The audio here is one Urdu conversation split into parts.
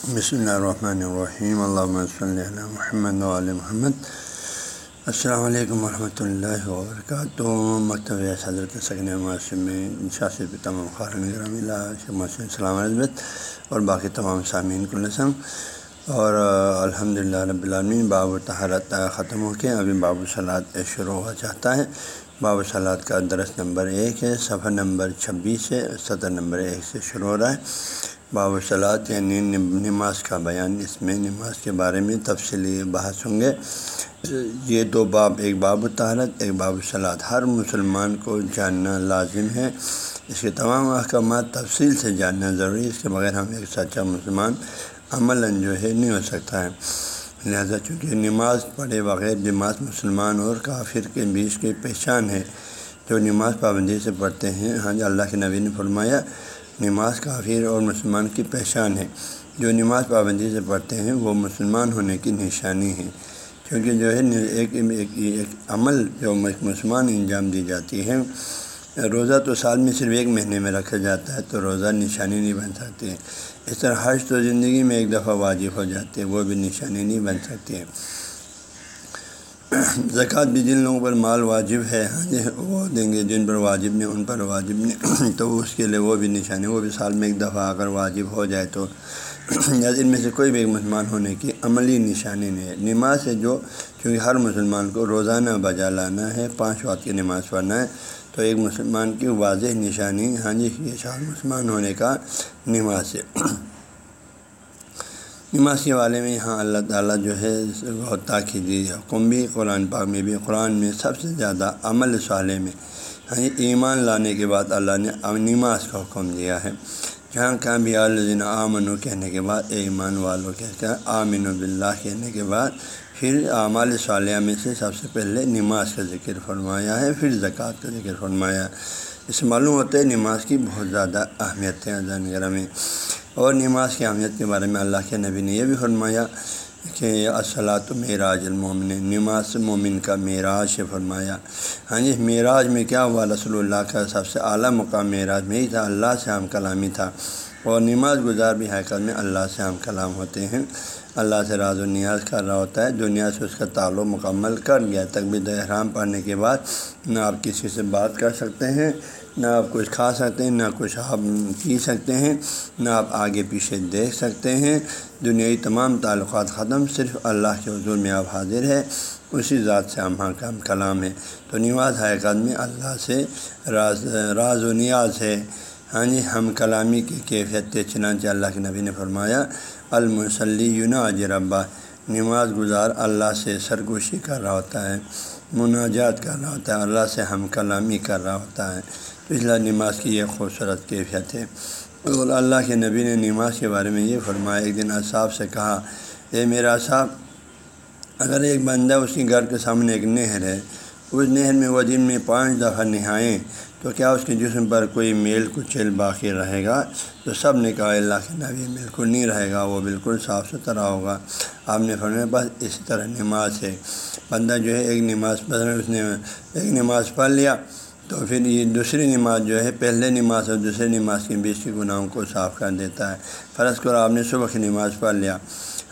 بسم اللہ الرحمن الرحیم اللہ صلی علی محمد علیہ محمد السلام علیکم ورحمۃ اللہ وبرکاتہ مکتب حضرت سکن معاشر میں شاثر تمام خارن السلام علیہ اور باقی تمام سامعین کو لسم اور الحمد للہ رب العالمین باب تحرت ختم ہو کے ابھی باب صلاحت شروع ہوا چاہتا ہے باب صلاحت کا درس نمبر ایک ہے صفحہ نمبر چھبیس ہے سطر نمبر ایک سے شروع ہو رہا ہے باب صلاحت یعنی نماز کا بیان، اس میں نماز کے بارے میں تفصیلی بحث ہوں گے۔ یہ دو باب، ایک باب طہارت ایک باب صلاحت ہر مسلمان کو جاننا لازم ہے۔ اس کے تمام احکامات تفصیل سے جاننا ضروری ہے اس کے بغیر ہم ایک سچا مسلمان عمل جو ہے نہیں ہو سکتا ہے۔ لہذا چونکہ نماز پڑھے بغیر نماز مسلمان اور کافر کے بیچ کی پہچان ہے، جو نماز پابندی سے پڑھتے ہیں۔ ہاں جی اللہ کے نبی نے فرمایا نماز کافر اور مسلمان کی پہچان ہے۔ جو نماز پابندی سے پڑھتے ہیں وہ مسلمان ہونے کی نشانی ہے کیونکہ جو ہے ایک ایک, ایک عمل جو مسلمان انجام دی جاتی ہے روزہ تو سال میں صرف ایک مہینے میں رکھا جاتا ہے تو روزہ نشانی نہیں بن سکتی ہے اس طرح حج تو زندگی میں ایک دفعہ واجب ہو جاتی ہے وہ بھی نشانی نہیں بن سکتی ہے زکوٰۃ بھی جن لوگوں پر مال واجب ہے ہاں جی وہ دیں گے، جن پر واجب نہیں، ان پر واجب نہیں۔ تو اس کے لیے وہ بھی نشانی، وہ بھی سال میں ایک دفعہ اگر واجب ہو جائے تو۔ یا ان میں سے کوئی بھی ایک مسلمان ہونے کی عملی نشانی نہیں ہے۔ نماز سے جو، کیونکہ ہر مسلمان کو روزانہ بجا لانا ہے، پانچ وقت کی نماز پڑھنا ہے۔ تو ایک مسلمان کی واضح نشانی ہاں جی یہ شاہ مسلمان ہونے کا نماز ہے۔ نماز کے والے میں یہاں اللہ تعالیٰ جو ہے بہت تاکیدی حکم بھی قرآن پاک میں بھی۔ قرآن میں سب سے زیادہ عمل صالح میں۔ ہاں ایمان لانے کے بعد اللہ نے نماز کا حکم دیا ہے۔ جہاں کہاں بھی الدین آمن و کہنے کے بعد اے ایمان والوں کہتے ہیں آمن و کہنے کے بعد پھر اعمال صالحہ میں سے سب سے پہلے نماز کا ذکر فرمایا ہے، پھر زکوٰۃ کا ذکر فرمایا۔ اس سے معلوم ہوتا ہے نماز کی بہت زیادہ اہمیت ہے وغیرہ میں۔ اور نماز کی اہمیت کے بارے میں اللہ کے نبی نے یہ بھی فرمایا کہ اصلاۃ معراج المومن نماز مومن کا معراج سے فرمایا۔ ہاں جی معراج میں کیا ہوا؟ رسول اللہ کا سب سے اعلیٰ مقام معراج میں ہی تھا، اللہ سے ہم کلامی تھا۔ اور نماز گزار بھی حقیقت میں اللہ سے ہم کلام ہوتے ہیں۔ اللہ سے راز و نیاز کر رہا ہوتا ہے۔ دنیا سے اس کا تعلق مکمل کر گیا تک بھی احرام پڑھنے کے بعد نہ آپ کسی سے بات کر سکتے ہیں، نہ آپ کچھ کھا سکتے ہیں، نہ کچھ آپ پی سکتے ہیں، نہ آپ آگے پیچھے دیکھ سکتے ہیں۔ دنیائی تمام تعلقات ختم، صرف اللہ کے حضور میں آپ حاضر ہے اسی ذات سے ہم کا کلام ہے تو نواز حقیقت میں اللہ سے راز راز و نیاز ہے۔ ہاں جی ہم کلامی کی کیفیت چنانچہ اللہ کے نبی نے فرمایا المسلی یونا ربا، نماز گزار اللہ سے سرگوشی کر رہا ہوتا ہے، مناجات کر رہا ہوتا ہے، اللہ سے ہم کلامی کر رہا ہوتا ہے۔ پچھلا نماز کی یہ خوبصورت کیفیت ہے۔ اور اللہ کے نبی نے نماز کے بارے میں یہ فرمایا، ایک دن اصحاب سے کہا، اے میرا صاحب اگر ایک بندہ اس کے گھر کے سامنے ایک نہر ہے، اس نہر میں وہ دن میں پانچ دفعہ نہائیں تو کیا اس کے جسم پر کوئی میل کچیل باقی رہے گا؟ تو سب نے کہا، اللہ کے نبی بالکل نہیں رہے گا، وہ بالکل صاف ستھرا ہوگا۔ آپ نے فرمایا، بس اسی طرح نماز ہے۔ بندہ جو ہے، ایک نماز پڑھ اس نے ایک نماز پڑھ لیا، تو پھر یہ دوسری نماز جو ہے، پہلے نماز اور دوسری نماز کے بیچ کے گناہوں کو صاف کر دیتا ہے۔ فرض کرو، آپ نے صبح کی نماز پڑھ لیا۔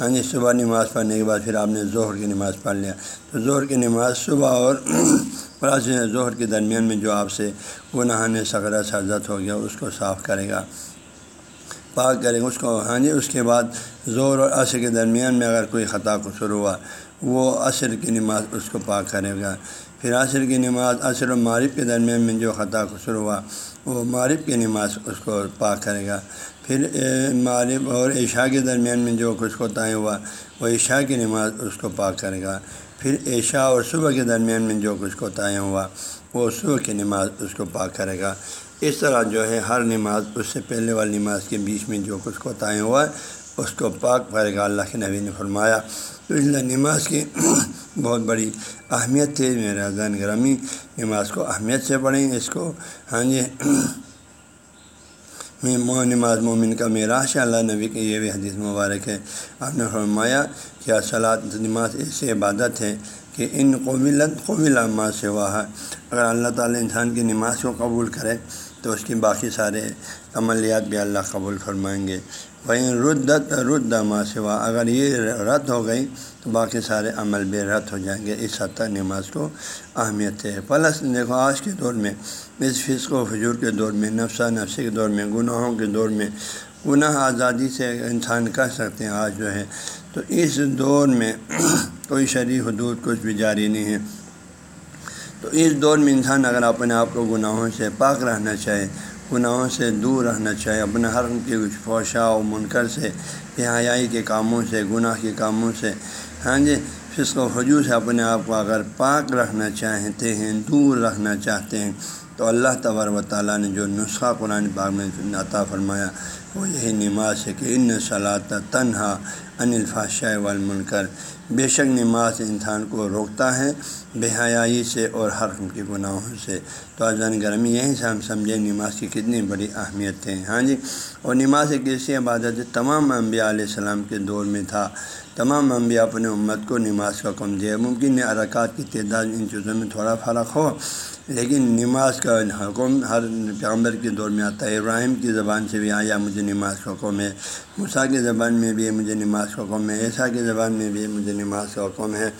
ہاں جی صبح نماز پڑھنے کے بعد پھر آپ نے ظہر کی نماز پڑھ لیا۔ تو ظہر کی نماز صبح اور فرض ظہر کے درمیان میں جو آپ سے گناہ نے سغرا سرزت ہو گیا، اس کو صاف کرے گا۔ پاک کرے گا، اس کو۔ ہاں جی اس کے بعد زور اور عصر کے درمیان میں اگر کوئی خطا قصور ہوا، وہ عصر کی نماز اس کو پاک کرے گا۔ پھر عصر کی نماز، عصر و معرف کے درمیان میں جو خطا قصر ہوا، وہ معرف کی نماز اس کو پاک کرے گا۔ پھر معرف اور عشاء کے درمیان میں جو کچھ کوتاہیں ہوا، وہ عشاء کی نماز اس کو پاک کرے گا۔ پھر عشاء اور صبح کے درمیان میں جو کچھ کوتاہیں ہوا، وہ صبح کی نماز اس کو پاک کرے گا۔ اس طرح جو ہے ہر نماز، اس سے پہلے والی نماز کے بیچ میں جو کچھ کوتاہیں ہوا، اس کو پاک کرے گا۔ اللہ کے نبی نے فرمایا، تو اس لیے نماز کی بہت بڑی اہمیت تھی۔ میرا زین گرامی نماز کو اہمیت سے پڑھیں، اس کو ہاں جی نماز مومن کا میراش اللہ نبی کی یہ بھی حدیث مبارک ہے۔ آپ نے فرمایا کہ اصلاۃ نماز ایسی عبادت ہے کہ ان قبیلت قبیلہ ماں سے ہے اگر اللہ تعالیٰ انسان کی نماز کو قبول کرے تو اس کی باقی سارے عملیات بھی اللہ قبول فرمائیں گے۔ وہیں ردت رد ما سوا۔ اگر یہ رد ہو گئی تو باقی سارے عمل بھی رد ہو جائیں گے۔ اس حد تک نماز کو اہمیت ہے۔ پلس دیکھو، آج کے دور میں، اس فصق و فجور کے دور میں، نفسہ نفسی کے دور میں، گناہوں کے دور میں، گناہ آزادی سے انسان کر سکتے ہیں، آج جو ہے۔ تو اس دور میں کوئی شرعی حدود، کچھ بھی جاری نہیں ہے۔ تو اس دور میں انسان اگر اپنے آپ کو گناہوں سے پاک رہنا چاہے گناہوں سے دور رہنا چاہے اپنے ہر کے کچھ فوشا و منکر سے حیائی کے کاموں سے، گناہ کے کاموں سے۔ ہاں جی فصق و حجو سے اپنے آپ کو اگر پاک رکھنا چاہتے ہیں، دور رکھنا چاہتے ہیں، تو اللہ تبار و تعالیٰ نے جو نسخہ قرآن پاک میں عطا فرمایا، وہ یہی نماز ہے کہ ان صلاح تنہا ان الفاشۂ والمنکر۔ بے شک نماز انسان کو روکتا ہے، بے حیائی سے اور ہر قسم کے گناہوں سے۔ تو اذان گرمی یہیں سے ہم سمجھیں نماز کی کتنی بڑی اہمیت ہے ہاں جی اور نماز ایک ایسی عبادت ہے تمام انبیاء علیہ السلام کے دور میں تھا۔ تمام انبیاء اپنے امت کو نماز کا کم دیا ممکن ہے ارکات کی تعداد ان چیزوں میں تھوڑا فرق ہو۔ لیکن نماز کا حکم ہر پیغمبر کے دور میں آتا ہے۔ ابراہیم کی زبان سے بھی آیا، مجھے نماز کا حکم ہے۔ مسا کی زبان میں بھی مجھے نماز کا حکم ہے۔ عیسیٰ کی زبان میں بھی مجھے نماز کا حکم ہے۔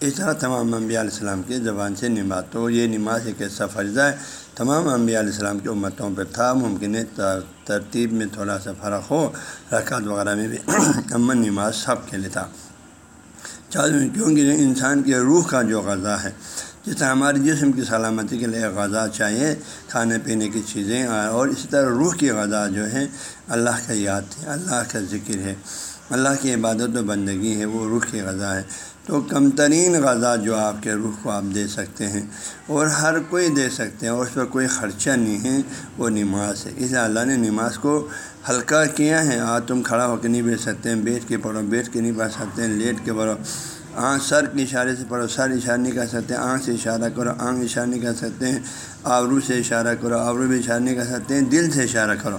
اس طرح تمام انبیاء علیہ السلام کی زبان سے نماز۔ تو یہ نماز ایک ایسا فرضہ ہے، تمام انبیاء علیہ السلام کی امتوں پہ تھا۔ ممکن ہے ترتیب میں تھوڑا سا فرق ہو، رکعت وغیرہ میں بھی امن نماز سب کے لیے تھا۔ کیونکہ انسان کے روح کا جو غذا ہے جس طرح ہمارے جسم کی سلامتی کے لیے غذا چاہیے، کھانے پینے کی چیزیں، اور اسی طرح روح کی غذا جو ہے، اللہ کا یاد ہے، اللہ کا ذکر ہے۔ اللہ کی عبادت و بندگی ہے، وہ روح کی غذا ہے۔ تو کم ترین غذا جو آپ کے روح کو آپ دے سکتے ہیں، اور ہر کوئی دے سکتے ہیں، اور اس پر کوئی خرچہ نہیں ہے، وہ نماز ہے۔ اس لیے اللہ نے نماز کو ہلکا کیا ہے۔ آج تم کھڑا ہو کے نہیں بیٹھ سکتے ہیں بیٹھ کے پڑھو، بیٹھ کے نہیں پڑھ سکتے ہیں لیٹ کے پڑھو۔ آنکھ سر کے اشارے سے پڑھو، سر اشارہ نہیں کر سکتے، آنکھ سے اشارہ کرو، آنکھ اشارہ نہیں کر سکتے ہیں آبرو سے اشارہ کرو، آبرو بھی اشارہ نہیں کر سکتے ہیں دل سے اشارہ کرو۔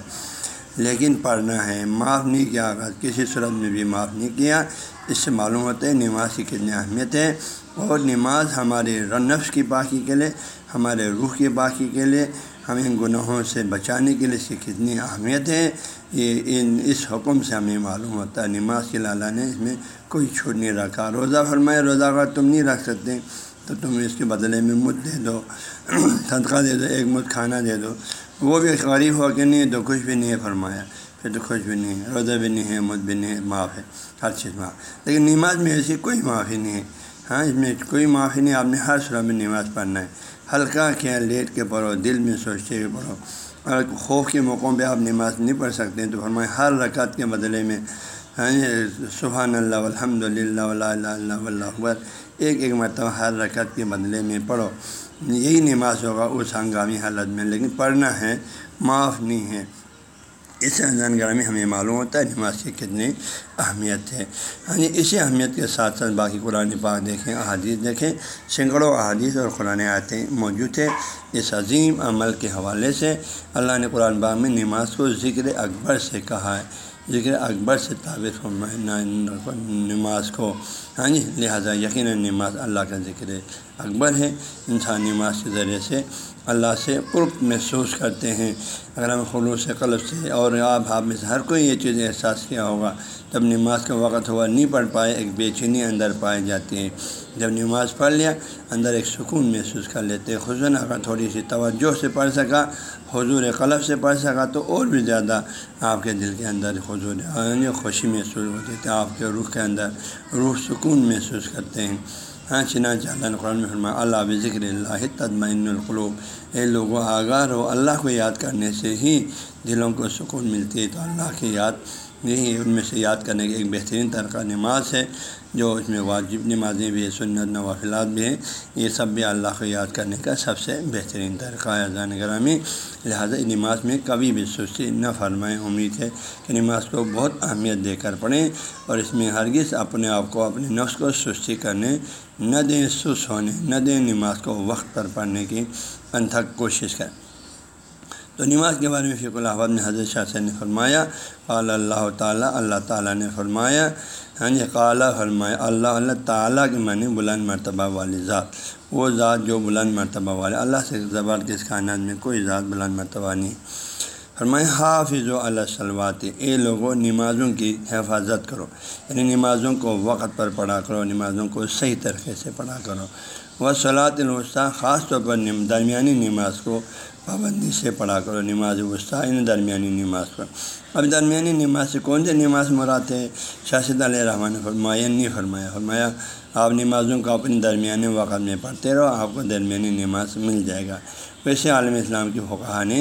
لیکن پڑھنا ہے، معاف نہیں کیا کسی صورت میں بھی معاف نہیں کیا۔ اس سے معلوم ہوتا ہے نماز کی کتنی اہمیت ہے۔ اور نماز ہمارے نفس کی باقی کے لیے، ہمارے روح کی باقی کے لیے ہمیں گناہوں سے بچانے کے لیے اس کی کتنی اہمیت ہے، یہ ان، اس حکم سے ہمیں معلوم ہوتا ہے۔ نماز کے لالا نے اس میں کوئی چھوٹ نہیں رکھا۔ روزہ فرمائے، روزہ اگر تم نہیں رکھ سکتے، تو تم اس کے بدلے میں مت دے دو۔ صدقہ دے دو، ایک مت کھانا دے دو۔ وہ بھی غریب ہو کے نہیں، تو کچھ بھی نہیں ہے فرمایا۔ پھر تو کچھ بھی نہیں ہے، روزہ بھی نہیں ہے، مت بھی نہیں ہے، معاف ہے، ہر چیز معاف۔ لیکن نماز میں ایسی کوئی معافی نہیں ہے۔ ہاں اس میں کوئی معافی نہیں، آپ نے ہر صورت میں نماز پڑھنا ہے۔ ہلکا کیا لیٹ کے پڑھو، دل میں سوچتے ہوئے پڑھو۔ اگر خوف کے موقعوں پہ آپ نماز نہیں پڑھ سکتے تو فرمائے ہر رکعت کے بدلے میں۔ ہاں جی، سبحان اللہ الحمد للہ اللہ اکبر۔ ایک ایک مرتبہ ہر رکعت کے بدلے میں پڑھو۔ یہی نماز ہوگا اس ہنگامی حالت میں، لیکن پڑھنا ہے، معاف نہیں ہے۔ اس گرہ میں ہمیں معلوم ہوتا ہے نماز کی کتنی اہمیت ہے۔ ہاں جی اسی اہمیت کے ساتھ ساتھ باقی قرآن پاک دیکھیں، احادیث دیکھیں، سینکڑوں احادیث اور قرآن آتے موجود تھے اس عظیم عمل کے حوالے سے اللہ نے قرآن پاک میں نماز کو ذکر اکبر سے کہا ہے۔ ذکر اکبر سے تعبیر نماز کو ہاں جی لہٰذا یقیناً نماز اللہ کا ذکر اکبر ہے انسان نماز کے ذریعے سے اللہ سے قرب محسوس کرتے ہیں۔ اگر ہم خلوص قلب سے اور آپ آپ میں سے ہر کوئی یہ چیز احساس کیا ہوگا، جب نماز کا وقت ہوا نہیں پڑھ پائے، ایک بے چینی اندر پائی جاتی ہے جب نماز پڑھ لیا، اندر ایک سکون محسوس کر لیتے خصوصاً اگر تھوڑی سی توجہ سے پڑھ سکا، حضور قلب سے پڑھ سکا، تو اور بھی زیادہ آپ کے دل کے اندر حضور خوشی محسوس ہوتی تھی آپ کے روح کے اندر روح سکون محسوس کرتے ہیں۔ ہاں چنانچہ اللہ قرآن میں اللہ ذکر اللہ تدمین القلوب۔ اے لوگوں آگاہ ہو اللہ کو یاد کرنے سے ہی دلوں کو سکون ملتی ہے۔ تو اللہ کی یاد یہی ان میں سے یاد کرنے کی ایک بہترین طریقہ نماز ہے۔ جو اس میں واجب نمازیں بھی ہیں، سنت، نوافلات بھی ہیں، یہ سب بھی اللہ کو یاد کرنے کا سب سے بہترین طریقہ ہے اذان گرامی۔ لہٰذا نماز میں کبھی بھی سستی نہ فرمائیں، امید ہے کہ نماز کو بہت اہمیت دے کر پڑھیں اور اس میں ہرگز اپنے آپ کو، اپنے نفس کو سستی کرنے، نہ دیں سس ہونے، نہ دیں نماز کو وقت پر پڑھنے کی انتھک کوشش کریں۔ تو نماز کے بارے میں فیق الحمد نے حضرت شاہ سے نے فرمایا، قال اللہ تعالیٰ اللہ تعالیٰ نے فرمایا ہاں جی قالا فرمایا، اللہ اللہ تعالیٰ کے معنی بلند مرتبہ والی ذات۔ وہ ذات جو بلند مرتبہ والے اللہ سے زبردست کائنات میں کوئی ذات بلند مرتبہ نہیں۔ فرمائے حافظ و اللہ سلوات اے لوگوں نمازوں کی حفاظت کرو۔ یعنی نمازوں کو وقت پر پڑھا کرو، نمازوں کو صحیح طریقے سے پڑھا کرو۔ وہ صلاحت الوسطیٰ، خاص طور پر درمیانی نماز کو پابندی سے پڑھا کرو، نماز وسطیٰ، ان درمیانی نماز پر۔ اب درمیانی نماز سے کون سی نماز مراد ہے؟ شاشد علیہ رحمٰن نے فرمایا، نہیں فرمایا فرمایا، آپ نمازوں کو اپنے درمیانی وقت میں پڑھتے رہو، آپ کو درمیانی نماز مل جائے گا۔ ویسے عالم اسلام کی فقہ نے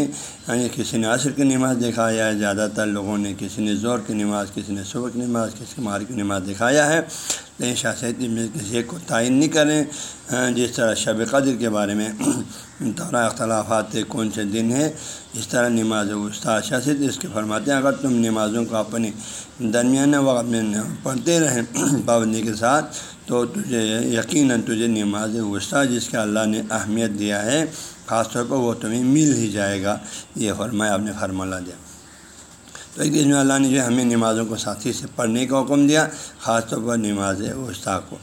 یعنی کسی نے عصر کی نماز دکھایا ہے، زیادہ تر لوگوں نے کسی نے زور کی نماز، کسی نے صبح کی نماز، کسی مار کی نماز دکھایا ہے۔ لیکن شاست میں کسی کو تعین نہیں کریں۔ ہاں، جس طرح شب قدر کے بارے میں طورہ اختلافات کون سے دن ہے اس طرح نماز استاد شاست اس کے فرماتے ہیں، اگر تم نمازوں کو اپنے درمیانہ وقت میں پڑھتے رہیں پابندی کے ساتھ، تو تجھے یقیناً تجھے نماز وسطیٰ جس کے اللہ نے اہمیت دیا ہے، خاص طور پر وہ تمہیں مل ہی جائے گا۔ یہ فرمایا، آپ نے فرمالا دیا تو ایک دن میں اللہ نے جو ہمیں نمازوں کو ساتھی سے پڑھنے کا حکم دیا، خاص طور پر نماز وسطیٰ کو۔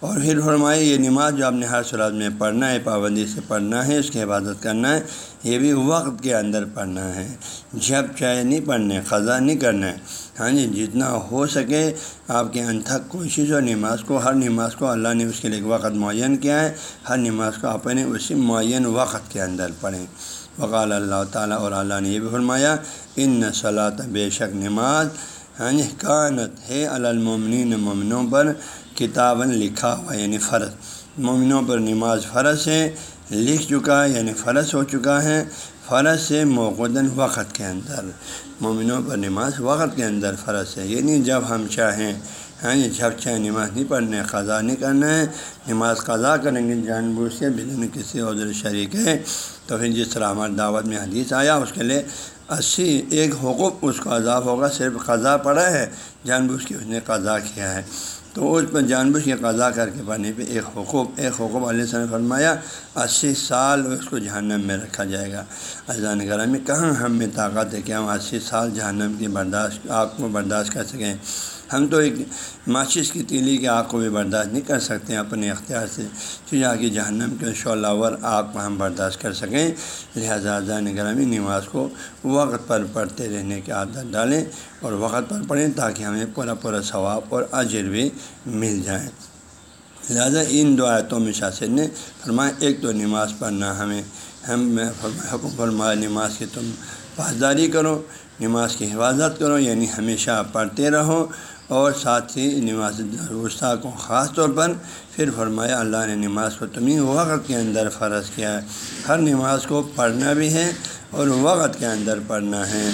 اور پھر فرمائے یہ نماز جو آپ نے ہر سرات میں پڑھنا ہے، پابندی سے پڑھنا ہے، اس کی حفاظت کرنا ہے، یہ بھی وقت کے اندر پڑھنا ہے۔ جب چاہے نہیں پڑھنا ہے خزاں نہیں کرنا ہے۔ ہاں جی جتنا ہو سکے آپ کے انتھک کوشش اور نماز کو، ہر نماز کو اللہ نے اس کے لیے وقت معین کیا ہے۔ ہر نماز کو اپنے اسی معین وقت کے اندر پڑھیں۔ وقال اللہ تعالیٰ اور اللہ نے یہ بھی فرمایا، ان نسلات بے شک نماز ہاں کانت ہے المومنین مومنوں پر کتاباً لکھا ہوا یعنی فرض۔ مومنوں پر نماز فرض ہے، لکھ چکا ہے یعنی فرض ہو چکا ہے، فرض سے موقع وقت کے اندر۔ مومنوں پر نماز وقت کے اندر فرض ہے یعنی جب ہم چاہیں ہاں جی جب چاہیں نماز نہیں پڑھنے، قضا نہیں کرنا ہے نماز قضا کریں گے جان بوجھ کے بدن کسی عذر شریک ہے۔ تو پھر جس طرح ہمارے دعوت میں حدیث آیا، اس کے لیے اسی ایک حقوق، اس کو عذاب ہوگا، صرف قضا پڑا ہے، جان بوجھ کے اس نے قضا کیا ہے۔ تو اس پر جان بوجھ کے قضا کر کے پڑھنے پہ ایک حقوق ایک حقوق علیہ السلام فرمایا، اسی سال اس کو جہنم میں رکھا جائے گا۔ اذان گرہ میں کہاں ہم میں طاقت ہے کہ ہم اسی سال جہنم کی برداشت آپ کو برداشت کر سکیں؟ ہم تو ایک ماچس کی تیلی کی آگ کو بھی برداشت نہیں کر سکتے، اپنے اختیار سے پھر آ کے جہنم کے شعلہ ور آگ کو ہم برداشت کر سکیں۔ لہٰذا زان گرامی نماز کو وقت پر پڑھتے رہنے کی عادت ڈالیں اور وقت پر پڑھیں تاکہ ہمیں پورا پورا ثواب اور اجر بھی مل جائیں لہٰذا ان دو آیتوں میں شاثر نے فرمایا، ایک تو نماز پڑھنا، ہمیں ہم حکم فرمایا، نماز کی تم پاسداری کرو، نماز کی حفاظت کرو یعنی ہمیشہ پڑھتے رہو۔ اور ساتھ ہی نماز وسطیٰ کو خاص طور پر پھر فرمایا، اللہ نے نماز کو تمہیں وقت کے اندر فرض کیا ہے۔ ہر نماز کو پڑھنا بھی ہے اور وقت کے اندر پڑھنا ہے۔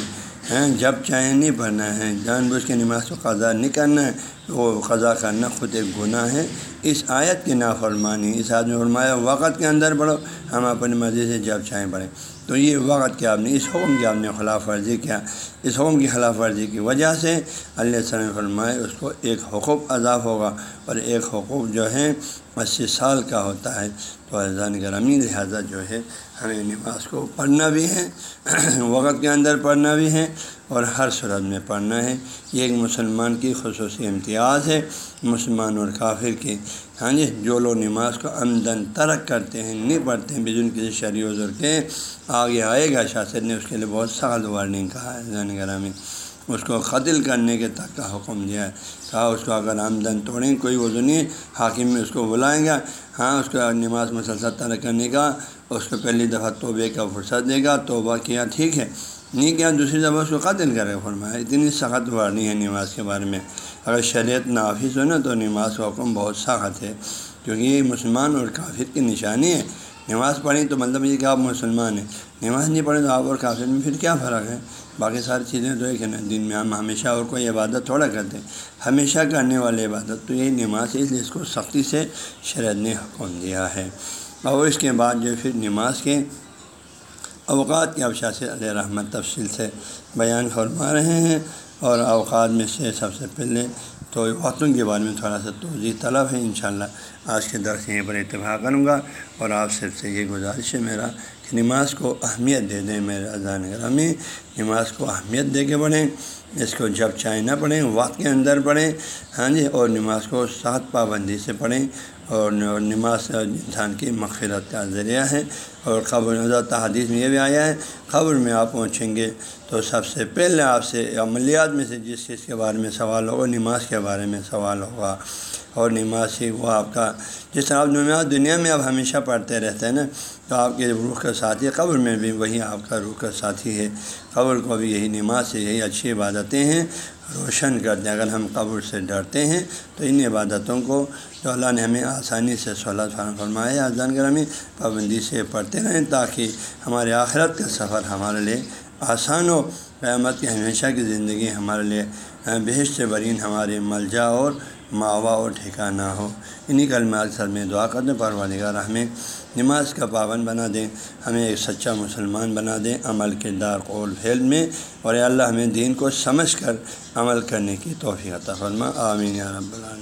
ہیں جب چاہیں نہیں پڑھنا ہے۔ جان بوجھ کے نماز کو قضا نہیں کرنا ہے۔ وہ قضا کرنا خود ایک گناہ ہے۔ اس آیت کی نافرمانی، اس آدمی فرمایا، وقت کے اندر پڑھو، ہم اپنی مرضی سے جب چاہیں پڑھیں۔ تو یہ وقت کیا آپ نے اس حکم کی آپ نے خلاف ورزی کیا؟ اس حکم کی خلاف ورزی کی وجہ سے اللہ وسلم فرمائے اس کو ایک حقوق عذاب ہوگا اور ایک حقوق جو ہے اسی سال کا ہوتا ہے۔ تو اذان گرامی، لہٰذا جو ہے ہمیں نماز کو پڑھنا بھی ہے، وقت کے اندر پڑھنا بھی ہے اور ہر صورت میں پڑھنا ہے۔ یہ ایک مسلمان کی خصوصی امتیاز ہے، مسلمان اور کافر کی ہاں جی جو لوگ نماز کو آمدن ترک کرتے ہیں، نہیں پڑھتے ہیں، بجن کسی شرعی عذر کے آگے آئے گا شاست نے اس کے لیے بہت سخت وارننگ کہا ہے، زین گرامی۔ اس کو قتل کرنے کے تک کا حکم دیا ہے۔ کہا، اس کو اگر آمدن توڑیں، کوئی وضو نہیں، حاکم میں اس کو بلائیں گا۔ ہاں اس کو نماز مسلسل ترک کرنے کا، اس کو پہلی دفعہ توبے کا فرصت دے گا، توبہ کیا، ٹھیک ہے۔ نہیں کیا دوسری دفعہ اس کو قتل کرے فرمایا، اتنی سخت وارنی ہے نماز کے بارے میں۔ اگر شریعت نافذ ہو نا تو نماز کا حکم بہت سخت ہے، کیونکہ یہ مسلمان اور کافر کی نشانی ہے۔ نماز پڑھیں تو مطلب یہ کہ آپ مسلمان ہیں۔ نماز نہیں پڑھیں تو آپ اور کافر میں پھر کیا فرق ہے؟ باقی ساری چیزیں تو ایک ہے نا دن میں ہم ہمیشہ اور کوئی عبادت تھوڑا کرتے ہیں۔ ہمیشہ کرنے والے عبادت تو یہی نماز ہے، اس لیے اس کو سختی سے شرعت نے حکم دیا ہے۔ اور اس کے بعد جو پھر نماز کے اوقات کے افشا سے علیہ رحمت تفصیل سے بیان فرما رہے ہیں اور اوقات میں سے سب سے پہلے تو وقتوں کے بارے میں تھوڑا سا توضیع طلب ہے، انشاءاللہ آج کے درس یہیں پر اتفاق کروں گا اور آپ سب سے یہ گزارش ہے میرا نماز کو اہمیت دے دیں میرے اذان گرامی، نماز کو اہمیت دے کے پڑھیں، اس کو جب چاہے نہ پڑھیں، وقت کے اندر پڑھیں ہاں جی اور نماز کو سات پابندی سے پڑھیں، اور نماز انسان کی مغفرت کا ذریعہ ہے، اور قبر تحادیث میں یہ بھی آیا ہے، قبر میں آپ پہنچیں گے تو سب سے پہلے آپ سے عملیات میں سے جس چیز کے بارے میں سوال ہوگا، نماز کے بارے میں سوال ہوگا، اور نماز ہی وہ آپ کا، جس طرح آپ نماز دنیا میں آپ ہمیشہ پڑھتے رہتے ہیں نا تو آپ کے روح کا ساتھی قبر میں بھی وہی آپ کا روح کا ساتھی ہے۔ قبر کو بھی یہی نماز سے، یہی اچھی عبادتیں ہیں، روشن کرتے ہیں۔ اگر ہم قبر سے ڈرتے ہیں تو ان عبادتوں کو جو اللہ نے ہمیں آسانی سے سہولت فراہم فرمایا آزان کر ہمیں پابندی سے پڑھتے رہیں تاکہ ہمارے آخرت کا سفر ہمارے لیے آسان ہو۔ قیامت کی ہمیشہ کی زندگی ہمارے لیے بہشت سے برین ہمارے ملجا اور ماوا اور ٹھکانہ ہو۔ انہیں کلمات سر میں دعا کرنے پر والگار ہمیں نماز کا پابند بنا دیں، ہمیں ایک سچا مسلمان بنا دیں عمل کے دار قول پھیل میں اور اللہ ہمیں دین کو سمجھ کر عمل کرنے کی توفیع عطا فرما۔ آمین یا رب العالمین۔